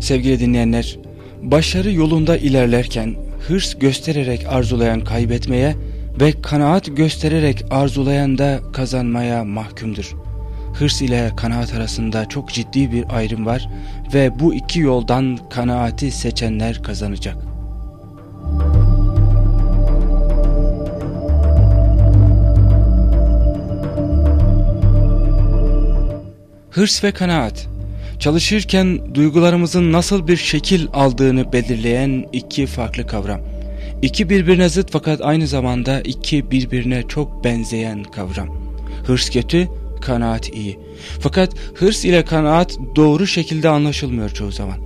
Sevgili dinleyenler, başarı yolunda ilerlerken hırs göstererek arzulayan kaybetmeye ve kanaat göstererek arzulayan da kazanmaya mahkumdur. Hırs ile kanaat arasında çok ciddi bir ayrım var ve bu iki yoldan kanaati seçenler kazanacak. Hırs ve kanaat Çalışırken duygularımızın nasıl bir şekil aldığını belirleyen iki farklı kavram. İki birbirine zıt fakat aynı zamanda iki birbirine çok benzeyen kavram. Hırs kötü, kanaat iyi. Fakat hırs ile kanaat doğru şekilde anlaşılmıyor çoğu zaman.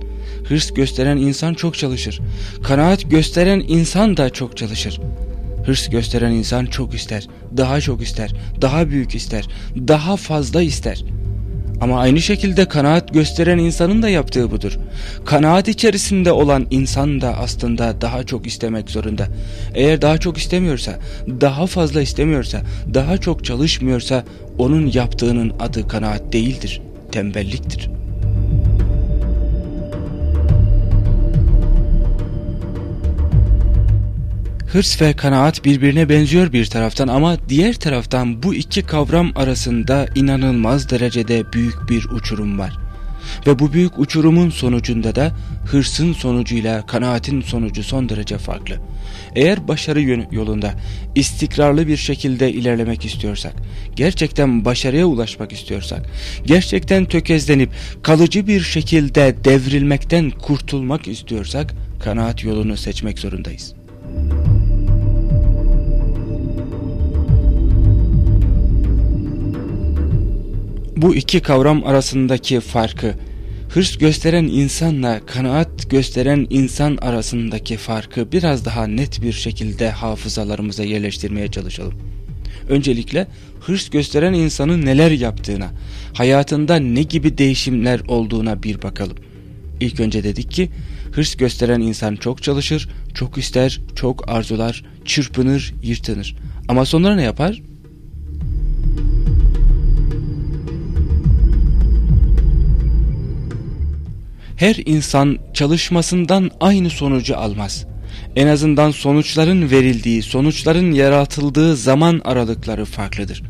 Hırs gösteren insan çok çalışır. Kanaat gösteren insan da çok çalışır. Hırs gösteren insan çok ister, daha çok ister, daha büyük ister, daha fazla ister. Ama aynı şekilde kanaat gösteren insanın da yaptığı budur. Kanaat içerisinde olan insan da aslında daha çok istemek zorunda. Eğer daha çok istemiyorsa, daha fazla istemiyorsa, daha çok çalışmıyorsa onun yaptığının adı kanaat değildir, tembelliktir. Hırs ve kanaat birbirine benziyor bir taraftan ama diğer taraftan bu iki kavram arasında inanılmaz derecede büyük bir uçurum var. Ve bu büyük uçurumun sonucunda da hırsın sonucuyla kanaatin sonucu son derece farklı. Eğer başarı yolunda istikrarlı bir şekilde ilerlemek istiyorsak, gerçekten başarıya ulaşmak istiyorsak, gerçekten tökezlenip kalıcı bir şekilde devrilmekten kurtulmak istiyorsak, kanaat yolunu seçmek zorundayız. Bu iki kavram arasındaki farkı, hırs gösteren insanla kanaat gösteren insan arasındaki farkı biraz daha net bir şekilde hafızalarımıza yerleştirmeye çalışalım. Öncelikle hırs gösteren insanın neler yaptığına, hayatında ne gibi değişimler olduğuna bir bakalım. İlk önce dedik ki hırs gösteren insan çok çalışır, çok ister, çok arzular, çırpınır, yırtınır. Ama sonra ne yapar? Her insan çalışmasından aynı sonucu almaz. En azından sonuçların verildiği, sonuçların yaratıldığı zaman aralıkları farklıdır.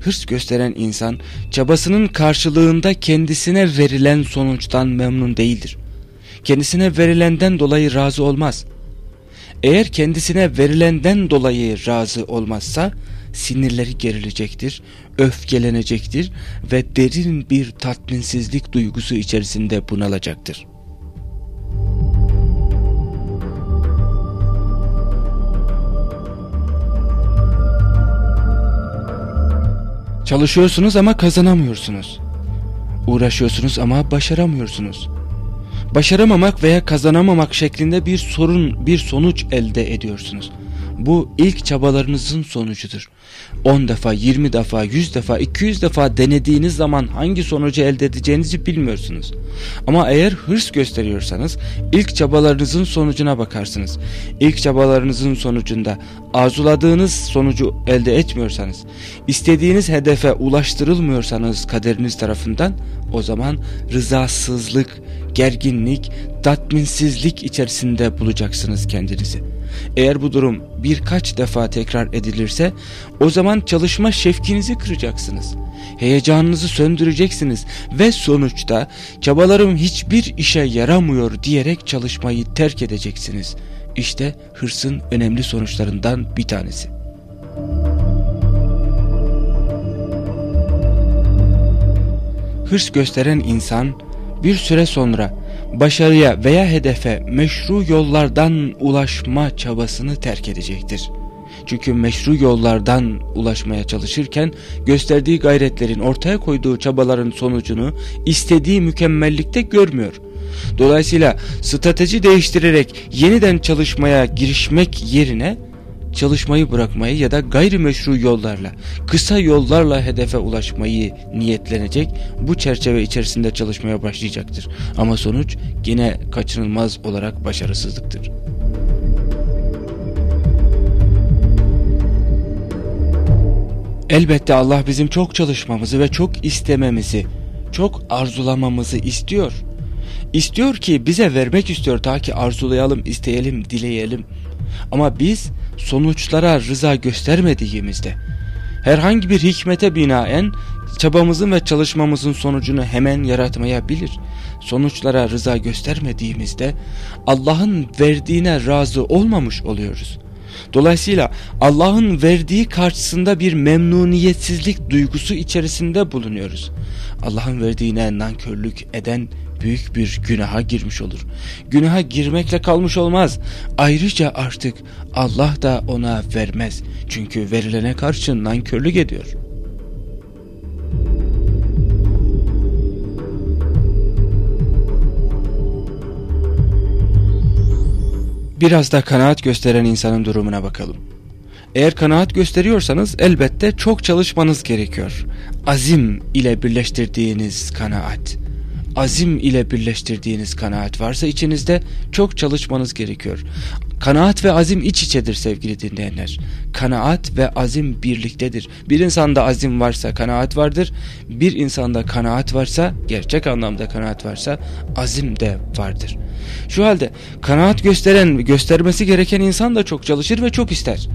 Hırs gösteren insan çabasının karşılığında kendisine verilen sonuçtan memnun değildir. Kendisine verilenden dolayı razı olmaz. Eğer kendisine verilenden dolayı razı olmazsa sinirleri gerilecektir, öfkelenecektir ve derin bir tatminsizlik duygusu içerisinde bunalacaktır. Çalışıyorsunuz ama kazanamıyorsunuz. Uğraşıyorsunuz ama başaramıyorsunuz. Başaramamak veya kazanamamak şeklinde bir sorun, bir sonuç elde ediyorsunuz. Bu ilk çabalarınızın sonucudur. 10 defa, 20 defa, 100 defa, 200 defa denediğiniz zaman hangi sonucu elde edeceğinizi bilmiyorsunuz. Ama eğer hırs gösteriyorsanız ilk çabalarınızın sonucuna bakarsınız. İlk çabalarınızın sonucunda arzuladığınız sonucu elde etmiyorsanız, istediğiniz hedefe ulaştırılmıyorsanız kaderiniz tarafından o zaman rızasızlık, gerginlik, tatminsizlik içerisinde bulacaksınız kendinizi. Eğer bu durum birkaç defa tekrar edilirse o zaman çalışma şefkinizi kıracaksınız. Heyecanınızı söndüreceksiniz ve sonuçta çabalarım hiçbir işe yaramıyor diyerek çalışmayı terk edeceksiniz. İşte hırsın önemli sonuçlarından bir tanesi. Hırs gösteren insan bir süre sonra başarıya veya hedefe meşru yollardan ulaşma çabasını terk edecektir. Çünkü meşru yollardan ulaşmaya çalışırken gösterdiği gayretlerin ortaya koyduğu çabaların sonucunu istediği mükemmellikte görmüyor. Dolayısıyla strateji değiştirerek yeniden çalışmaya girişmek yerine çalışmayı bırakmayı ya da gayrimeşru yollarla, kısa yollarla hedefe ulaşmayı niyetlenecek, bu çerçeve içerisinde çalışmaya başlayacaktır. Ama sonuç yine kaçınılmaz olarak başarısızlıktır. Elbette Allah bizim çok çalışmamızı ve çok istememizi, çok arzulamamızı istiyor. İstiyor ki bize vermek istiyor ta ki arzulayalım, isteyelim, dileyelim. Ama biz sonuçlara rıza göstermediğimizde herhangi bir hikmete binaen çabamızın ve çalışmamızın sonucunu hemen yaratmayabilir. Sonuçlara rıza göstermediğimizde Allah'ın verdiğine razı olmamış oluyoruz. Dolayısıyla Allah'ın verdiği karşısında bir memnuniyetsizlik duygusu içerisinde bulunuyoruz. Allah'ın verdiğine nankörlük eden büyük bir günaha girmiş olur. Günaha girmekle kalmış olmaz. Ayrıca artık Allah da ona vermez. Çünkü verilene karşı nankörlük ediyor. Biraz da kanaat gösteren insanın durumuna bakalım. Eğer kanaat gösteriyorsanız elbette çok çalışmanız gerekiyor. Azim ile birleştirdiğiniz kanaat azim ile birleştirdiğiniz kanaat varsa içinizde çok çalışmanız gerekiyor. Kanaat ve azim iç içedir sevgili dinleyenler. Kanaat ve azim birliktedir. Bir insanda azim varsa kanaat vardır. Bir insanda kanaat varsa, gerçek anlamda kanaat varsa azim de vardır. Şu halde kanaat gösteren, göstermesi gereken insan da çok çalışır ve çok ister.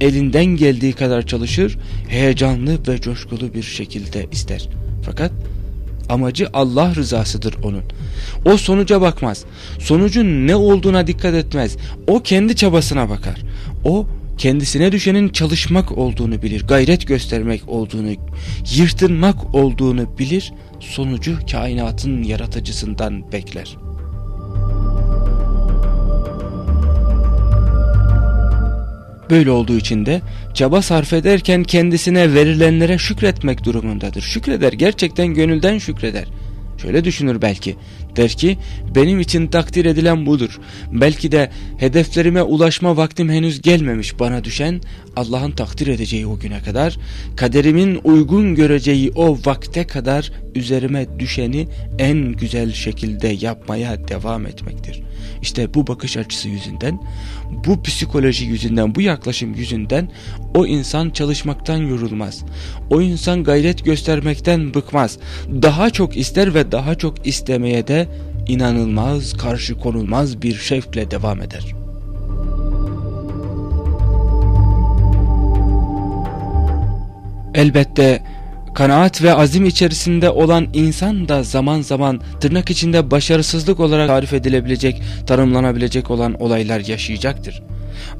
Elinden geldiği kadar çalışır, heyecanlı ve coşkulu bir şekilde ister. Fakat Amacı Allah rızasıdır onun. O sonuca bakmaz. Sonucun ne olduğuna dikkat etmez. O kendi çabasına bakar. O kendisine düşenin çalışmak olduğunu bilir. Gayret göstermek olduğunu, yırtınmak olduğunu bilir. Sonucu kainatın yaratıcısından bekler. Böyle olduğu için de çaba sarf ederken kendisine verilenlere şükretmek durumundadır. Şükreder, gerçekten gönülden şükreder. Şöyle düşünür belki. Der ki benim için takdir edilen budur. Belki de hedeflerime ulaşma vaktim henüz gelmemiş bana düşen Allah'ın takdir edeceği o güne kadar kaderimin uygun göreceği o vakte kadar üzerime düşeni en güzel şekilde yapmaya devam etmektir. İşte bu bakış açısı yüzünden, bu psikoloji yüzünden, bu yaklaşım yüzünden o insan çalışmaktan yorulmaz. O insan gayret göstermekten bıkmaz. Daha çok ister ve daha çok istemeye de inanılmaz, karşı konulmaz bir şevkle devam eder. Elbette kanaat ve azim içerisinde olan insan da zaman zaman tırnak içinde başarısızlık olarak tarif edilebilecek, tanımlanabilecek olan olaylar yaşayacaktır.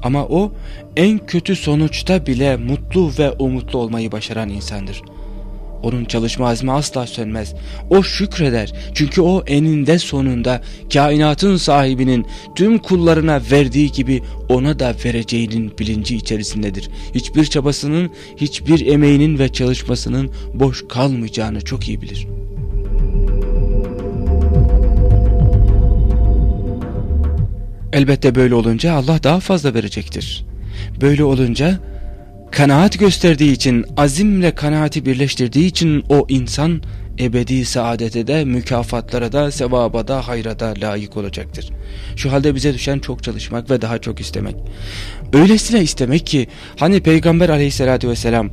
Ama o en kötü sonuçta bile mutlu ve umutlu olmayı başaran insandır. Onun çalışma azmi asla sönmez. O şükreder. Çünkü o eninde sonunda kainatın sahibinin tüm kullarına verdiği gibi ona da vereceğinin bilinci içerisindedir. Hiçbir çabasının, hiçbir emeğinin ve çalışmasının boş kalmayacağını çok iyi bilir. Elbette böyle olunca Allah daha fazla verecektir. Böyle olunca Kanaat gösterdiği için, azimle kanaati birleştirdiği için o insan ebedi saadete de, mükafatlara da, sevaba da, hayra da layık olacaktır. Şu halde bize düşen çok çalışmak ve daha çok istemek. Öylesine istemek ki hani Peygamber aleyhissalatü vesselam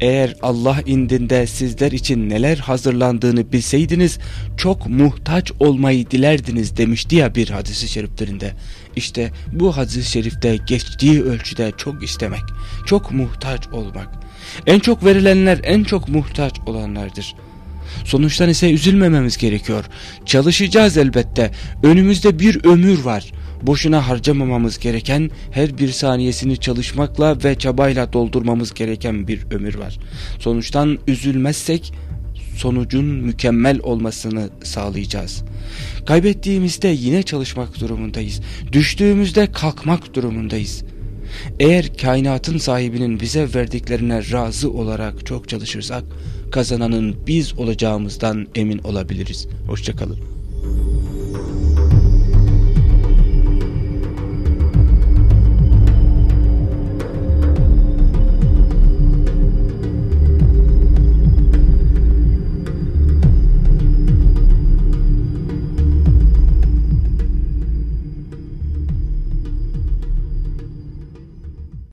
eğer Allah indinde sizler için neler hazırlandığını bilseydiniz çok muhtaç olmayı dilerdiniz demişti ya bir hadisi şeriflerinde. İşte bu hadis-i şerifte geçtiği ölçüde çok istemek, çok muhtaç olmak. En çok verilenler en çok muhtaç olanlardır. Sonuçtan ise üzülmememiz gerekiyor. Çalışacağız elbette. Önümüzde bir ömür var. Boşuna harcamamamız gereken her bir saniyesini çalışmakla ve çabayla doldurmamız gereken bir ömür var. Sonuçtan üzülmezsek sonucun mükemmel olmasını sağlayacağız. Kaybettiğimizde yine çalışmak durumundayız. Düştüğümüzde kalkmak durumundayız. Eğer kainatın sahibinin bize verdiklerine razı olarak çok çalışırsak kazananın biz olacağımızdan emin olabiliriz. Hoşçakalın.